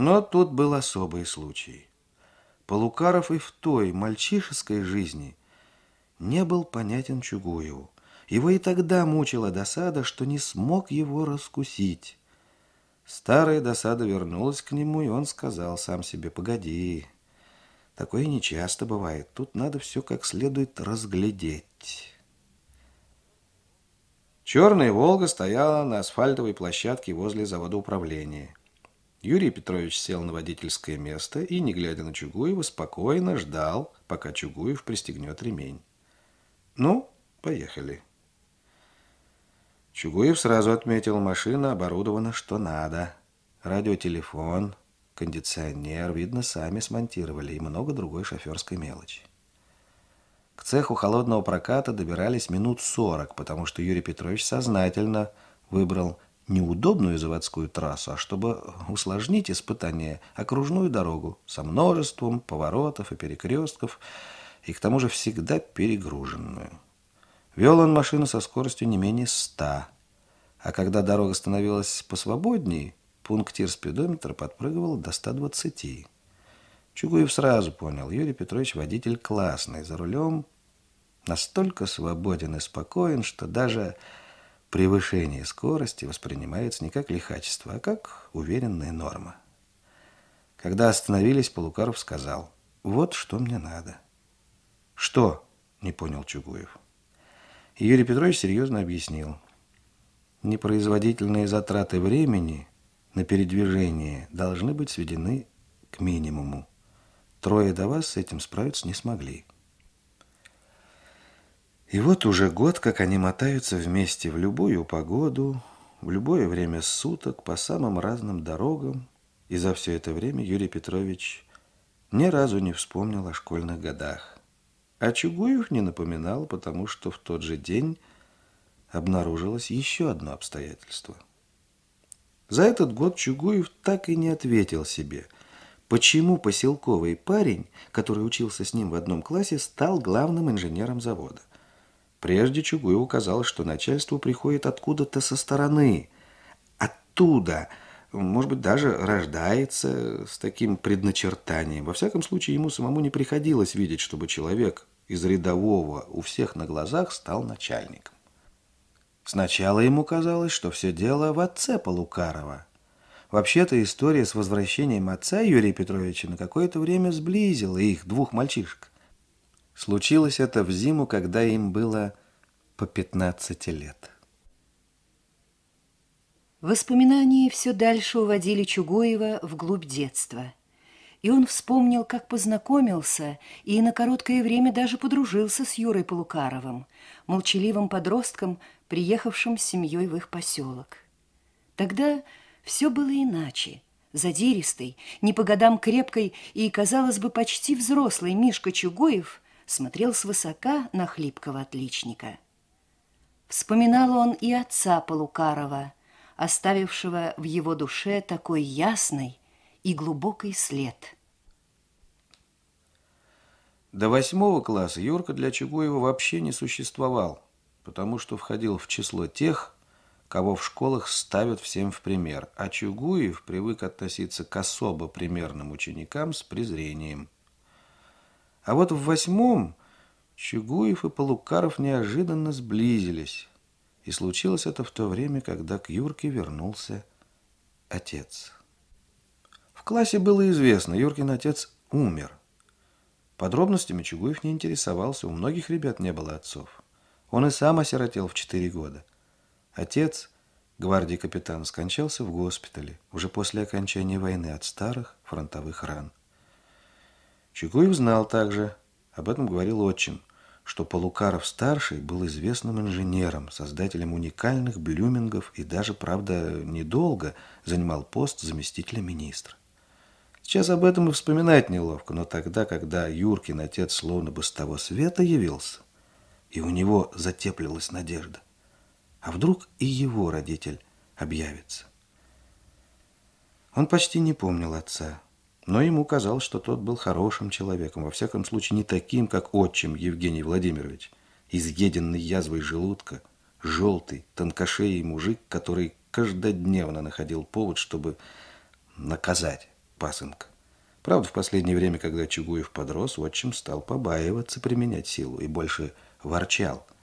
Но тут был особый случай. Полукаров и в той мальчишеской жизни не был понятен Чугуеву. Его и тогда мучила досада, что не смог его раскусить. Старая досада вернулась к нему, и он сказал сам себе, «Погоди, такое нечасто бывает, тут надо все как следует разглядеть». Черная «Волга» стояла на асфальтовой площадке возле завода управления. Юрий Петрович сел на водительское место и, не глядя на Чугуева, спокойно ждал, пока Чугуев пристегнет ремень. «Ну, поехали». Чугуев сразу отметил, машина оборудована что надо. Радиотелефон, кондиционер, видно, сами смонтировали и много другой шоферской мелочи. К цеху холодного проката добирались минут сорок, потому что Юрий Петрович сознательно выбрал неудобную заводскую трассу, а чтобы усложнить испытание, окружную дорогу со множеством поворотов и перекрестков, и к тому же всегда перегруженную. Вел он машину со скоростью не менее ста. А когда дорога становилась посвободней, пунктир спидометра подпрыгивал до 120. Чугуев сразу понял, Юрий Петрович водитель классный, за рулем настолько свободен и спокоен, что даже превышение скорости воспринимается не как лихачество, а как уверенная норма. Когда остановились, Полукаров сказал, «Вот что мне надо». «Что?» – не понял Чугуев. И Юрий Петрович серьезно объяснил. Непроизводительные затраты времени на передвижение должны быть сведены к минимуму. Трое до вас с этим справиться не смогли. И вот уже год, как они мотаются вместе в любую погоду, в любое время суток, по самым разным дорогам, и за все это время Юрий Петрович ни разу не вспомнил о школьных годах. А Чугуев не напоминал, потому что в тот же день обнаружилось еще одно обстоятельство. За этот год Чугуев так и не ответил себе, почему поселковый парень, который учился с ним в одном классе, стал главным инженером завода. Прежде Чугуеву казалось, что начальство приходит откуда-то со стороны. Оттуда, может быть, даже рождается с таким предначертанием. Во всяком случае, ему самому не приходилось видеть, чтобы человек из рядового у всех на глазах стал начальником. Сначала ему казалось, что все дело в отце Полукарова. Вообще-то история с возвращением отца Юрия Петровича на какое-то время сблизила их, двух мальчишек. Случилось это в зиму, когда им было по 15 лет. Воспоминания все дальше уводили Чугоева вглубь детства – и он вспомнил, как познакомился и на короткое время даже подружился с Юрой Полукаровым, молчаливым подростком, приехавшим с семьей в их поселок. Тогда все было иначе. Задиристый, не по годам крепкой и, казалось бы, почти взрослый Мишка Чугоев смотрел свысока на хлипкого отличника. Вспоминал он и отца Полукарова, оставившего в его душе такой ясный, и глубокий след. До восьмого класса Юрка для Чугуева вообще не существовал, потому что входил в число тех, кого в школах ставят всем в пример, а Чугуев привык относиться к особо примерным ученикам с презрением. А вот в восьмом Чугуев и Полукаров неожиданно сблизились, и случилось это в то время, когда к Юрке вернулся отец. В классе было известно, Юркин отец умер. Подробностями Чугуев не интересовался, у многих ребят не было отцов. Он и сам осиротел в четыре года. Отец, гвардии капитан, скончался в госпитале уже после окончания войны от старых фронтовых ран. Чугуев знал также, об этом говорил отчим, что Полукаров-старший был известным инженером, создателем уникальных блюмингов и даже, правда, недолго занимал пост заместителя министра. Сейчас об этом и вспоминать неловко, но тогда, когда Юркин отец словно бы с того света явился, и у него затеплилась надежда, а вдруг и его родитель объявится. Он почти не помнил отца, но ему казалось, что тот был хорошим человеком, во всяком случае не таким, как отчим Евгений Владимирович, изъеденный язвой желудка, желтый, тонкошеий мужик, который каждодневно находил повод, чтобы наказать пасынка. Правда, в последнее время, когда Чугуев подрос, отчим стал побаиваться применять силу и больше ворчал –